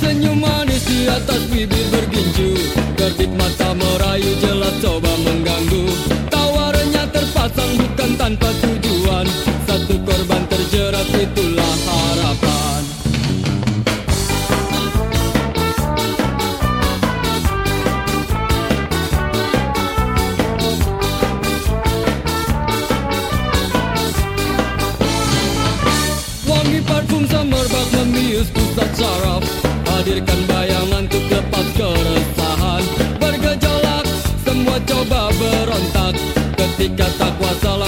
Senyum manis di atas bibir berginju Kerbit mata merayu jelas coba mengganggu. Tawarannya terpasang bukan tanpa tujuan Hadirkan bayangan untuk lepas keresahan. Bergejolak, semua coba berontak. Ketika tak kuasa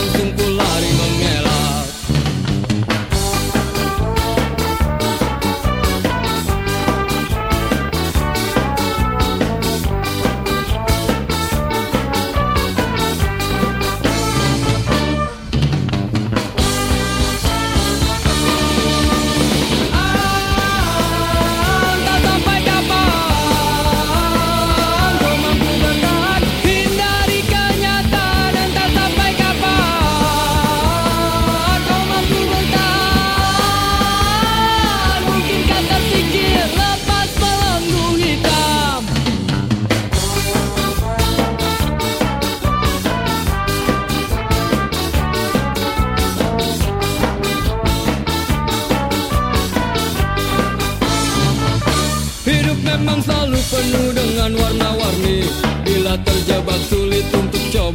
memang selalu penuh dengan warna-warni. Bila terjebak sulit untuk coba